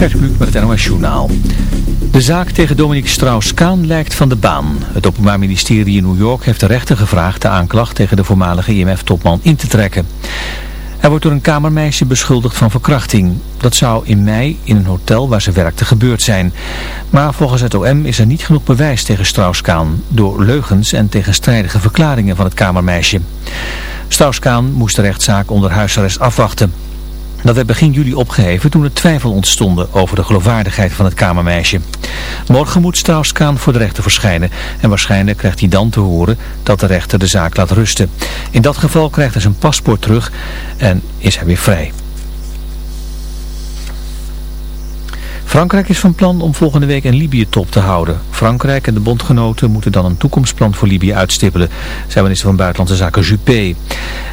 Gert Kluk met het NOS Journaal. De zaak tegen Dominique Strauss-Kaan lijkt van de baan. Het Openbaar Ministerie in New York heeft de rechter gevraagd de aanklacht tegen de voormalige IMF-topman in te trekken. Hij wordt door een kamermeisje beschuldigd van verkrachting. Dat zou in mei in een hotel waar ze werkte gebeurd zijn. Maar volgens het OM is er niet genoeg bewijs tegen Strauss-Kaan... door leugens en tegenstrijdige verklaringen van het kamermeisje. Strauss-Kaan moest de rechtszaak onder huisarrest afwachten. Dat werd begin juli opgeheven toen er twijfel ontstonden over de geloofwaardigheid van het kamermeisje. Morgen moet Strauss-Kaan voor de rechter verschijnen en waarschijnlijk krijgt hij dan te horen dat de rechter de zaak laat rusten. In dat geval krijgt hij zijn paspoort terug en is hij weer vrij. Frankrijk is van plan om volgende week een Libië-top te houden. Frankrijk en de bondgenoten moeten dan een toekomstplan voor Libië uitstippelen, zei minister van Buitenlandse Zaken Juppé.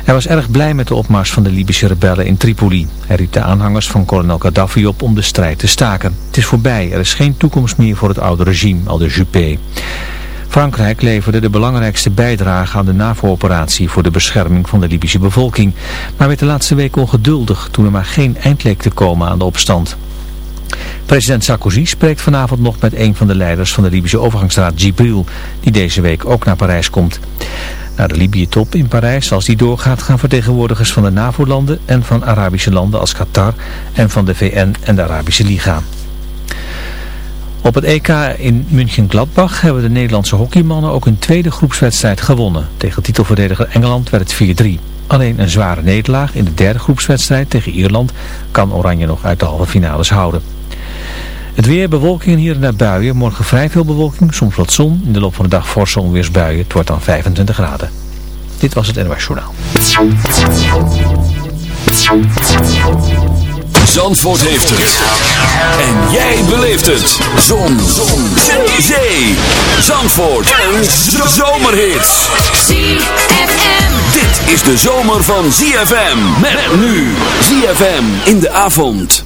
Hij was erg blij met de opmars van de Libische rebellen in Tripoli. Hij riep de aanhangers van kolonel Gaddafi op om de strijd te staken. Het is voorbij, er is geen toekomst meer voor het oude regime, al de Juppé. Frankrijk leverde de belangrijkste bijdrage aan de NAVO-operatie voor de bescherming van de Libische bevolking, maar werd de laatste week ongeduldig toen er maar geen eind leek te komen aan de opstand. President Sarkozy spreekt vanavond nog met een van de leiders van de Libische overgangsraad Gibril, die deze week ook naar Parijs komt. Na de Libië-top in Parijs, als die doorgaat, gaan vertegenwoordigers van de NAVO-landen en van Arabische landen als Qatar en van de VN en de Arabische Liga. Op het EK in München-Gladbach hebben de Nederlandse hockeymannen ook een tweede groepswedstrijd gewonnen. Tegen titelverdediger Engeland werd het 4-3. Alleen een zware nederlaag in de derde groepswedstrijd tegen Ierland kan Oranje nog uit de halve finales houden. Het weer, bewolking hier en daar buien. Morgen vrij veel bewolking, soms wat zon. In de loop van de dag forse onweersbuien. Het wordt dan 25 graden. Dit was het NOS Journaal. Zandvoort heeft het. En jij beleeft het. Zon. zon. Zee. Zee. Zandvoort. Een zomerhit. ZFM. Dit is de zomer van ZFM. Met nu. ZFM in de avond.